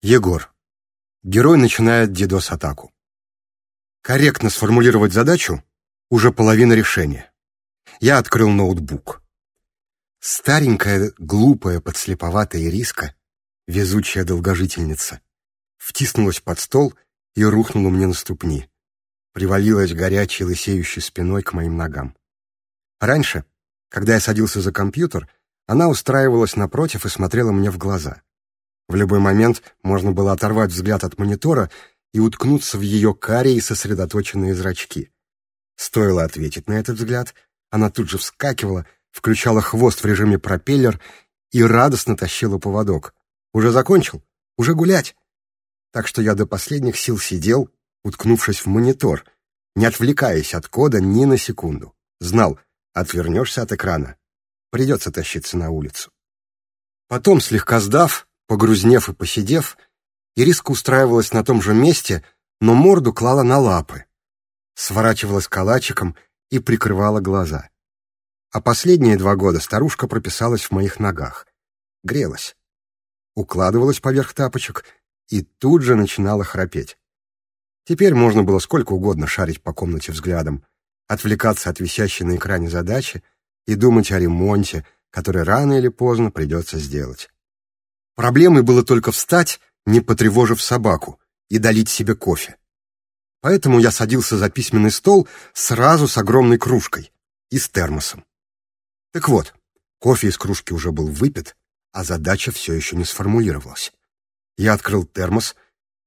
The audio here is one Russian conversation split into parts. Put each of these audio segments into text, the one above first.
Егор. Герой начинает DDoS-атаку. Корректно сформулировать задачу — уже половина решения. Я открыл ноутбук. Старенькая, глупая, подслеповатая Ириска, везучая долгожительница, втиснулась под стол и рухнула мне на ступни. Привалилась горячей, лысеющей спиной к моим ногам. Раньше, когда я садился за компьютер, она устраивалась напротив и смотрела мне в глаза. В любой момент можно было оторвать взгляд от монитора и уткнуться в ее карие сосредоточенные зрачки. Стоило ответить на этот взгляд, она тут же вскакивала, включала хвост в режиме пропеллер и радостно тащила поводок. «Уже закончил? Уже гулять?» Так что я до последних сил сидел, уткнувшись в монитор, не отвлекаясь от кода ни на секунду. Знал, отвернешься от экрана, придется тащиться на улицу. Потом, слегка сдав, Погрузнев и посидев, Ириска устраивалась на том же месте, но морду клала на лапы, сворачивалась калачиком и прикрывала глаза. А последние два года старушка прописалась в моих ногах, грелась, укладывалась поверх тапочек и тут же начинала храпеть. Теперь можно было сколько угодно шарить по комнате взглядом, отвлекаться от висящей на экране задачи и думать о ремонте, который рано или поздно придется сделать. Проблемой было только встать, не потревожив собаку, и долить себе кофе. Поэтому я садился за письменный стол сразу с огромной кружкой и с термосом. Так вот, кофе из кружки уже был выпит, а задача все еще не сформулировалась. Я открыл термос,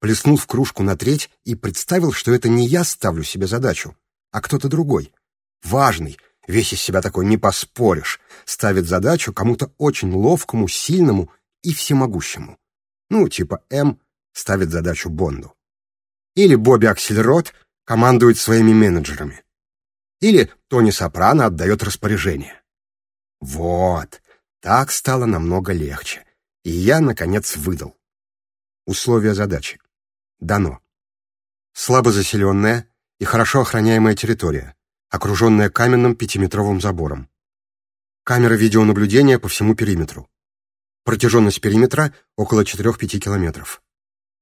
плеснул в кружку на треть и представил, что это не я ставлю себе задачу, а кто-то другой. Важный, весь из себя такой, не поспоришь, ставит задачу кому-то очень ловкому, сильному и всемогущему. Ну, типа М ставит задачу Бонду. Или Бобби Аксельрод командует своими менеджерами. Или Тони Сопрано отдает распоряжение. Вот, так стало намного легче. И я, наконец, выдал. Условия задачи. Дано. Слабо заселенная и хорошо охраняемая территория, окруженная каменным пятиметровым забором. Камера видеонаблюдения по всему периметру. Протяженность периметра около 4-5 километров.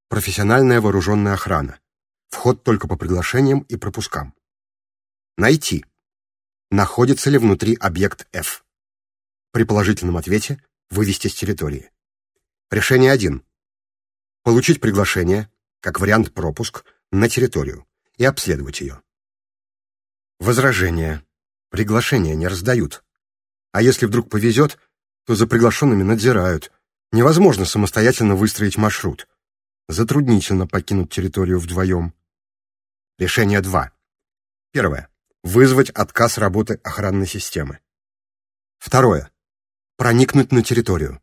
Профессиональная вооруженная охрана. Вход только по приглашениям и пропускам. Найти. Находится ли внутри объект F? При положительном ответе вывести с территории. Решение 1. Получить приглашение, как вариант пропуск, на территорию и обследовать ее. Возражение. Приглашения не раздают. А если вдруг повезет, то за приглашенными надзирают. Невозможно самостоятельно выстроить маршрут. Затруднительно покинуть территорию вдвоем. Решение 2. Первое. Вызвать отказ работы охранной системы. Второе. Проникнуть на территорию.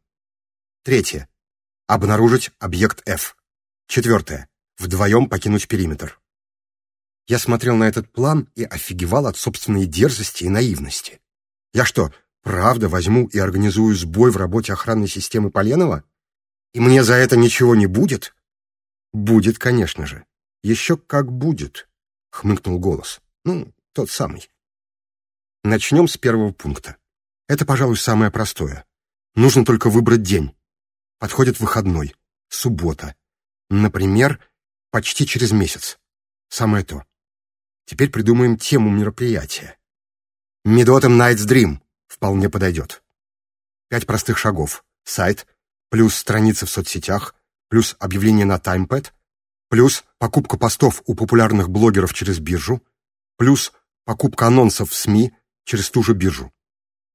Третье. Обнаружить объект F. Четвертое. Вдвоем покинуть периметр. Я смотрел на этот план и офигевал от собственной дерзости и наивности. Я что, Правда, возьму и организую сбой в работе охранной системы Поленова? И мне за это ничего не будет? Будет, конечно же. Еще как будет, хмыкнул голос. Ну, тот самый. Начнем с первого пункта. Это, пожалуй, самое простое. Нужно только выбрать день. Подходит выходной, суббота. Например, почти через месяц. Самое то. Теперь придумаем тему мероприятия. Midautumn Night's Dream вполне подойдет. Пять простых шагов. Сайт, плюс страницы в соцсетях, плюс объявление на TimePad, плюс покупка постов у популярных блогеров через биржу, плюс покупка анонсов в СМИ через ту же биржу.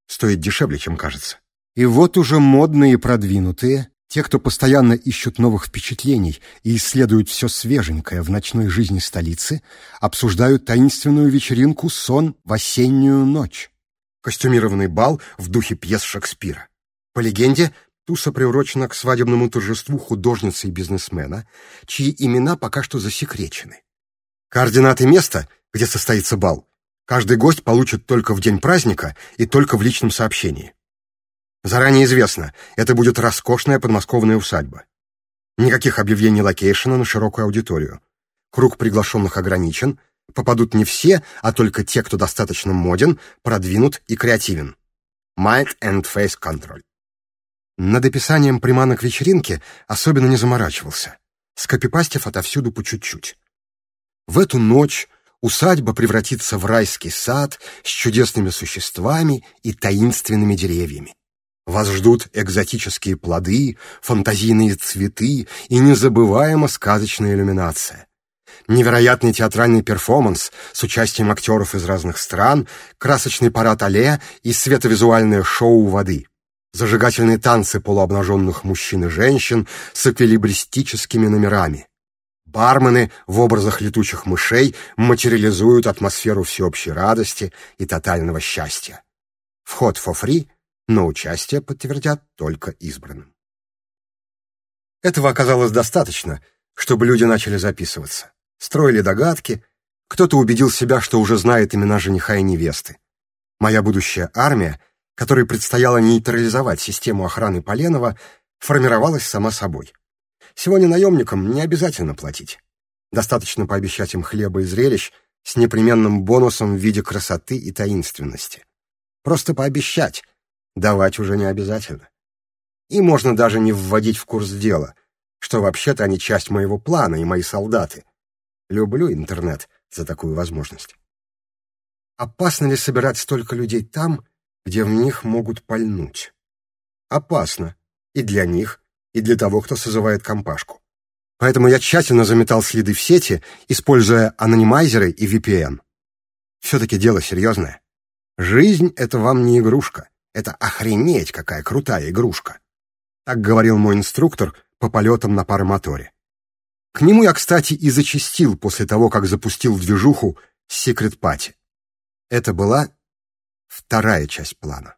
Стоит дешевле, чем кажется. И вот уже модные и продвинутые, те, кто постоянно ищут новых впечатлений и исследуют все свеженькое в ночной жизни столицы, обсуждают таинственную вечеринку «Сон в осеннюю ночь» костюмированный бал в духе пьес Шекспира. По легенде, туса приурочена к свадебному торжеству художницы и бизнесмена, чьи имена пока что засекречены. Координаты места, где состоится бал, каждый гость получит только в день праздника и только в личном сообщении. Заранее известно, это будет роскошная подмосковная усадьба. Никаких объявлений локейшена на широкую аудиторию. Круг приглашенных ограничен — попадут не все, а только те, кто достаточно моден, продвинут и креативен. Mind and Face Control. Над описанием приманок вечеринки особенно не заморачивался, скопипастив отовсюду по чуть-чуть. В эту ночь усадьба превратится в райский сад с чудесными существами и таинственными деревьями. Вас ждут экзотические плоды, фантазийные цветы и незабываемо сказочная иллюминация. Невероятный театральный перформанс с участием актеров из разных стран, красочный парад алле и световизуальное шоу воды. Зажигательные танцы полуобнаженных мужчин и женщин с эквилибристическими номерами. Бармены в образах летучих мышей материализуют атмосферу всеобщей радости и тотального счастья. Вход for free — но участие подтвердят только избранным. Этого оказалось достаточно, чтобы люди начали записываться. Строили догадки, кто-то убедил себя, что уже знает имена жениха и невесты. Моя будущая армия, которой предстояло нейтрализовать систему охраны Поленова, формировалась сама собой. Сегодня наемникам не обязательно платить. Достаточно пообещать им хлеба и зрелищ с непременным бонусом в виде красоты и таинственности. Просто пообещать, давать уже не обязательно. И можно даже не вводить в курс дела, что вообще-то они часть моего плана и мои солдаты. Люблю интернет за такую возможность. Опасно ли собирать столько людей там, где в них могут пальнуть? Опасно. И для них, и для того, кто созывает компашку. Поэтому я тщательно заметал следы в сети, используя анонимайзеры и VPN. Все-таки дело серьезное. Жизнь — это вам не игрушка. Это охренеть какая крутая игрушка. Так говорил мой инструктор по полетам на паромоторе. К нему я, кстати, и зачастил после того, как запустил движуху Secret Party. Это была вторая часть плана.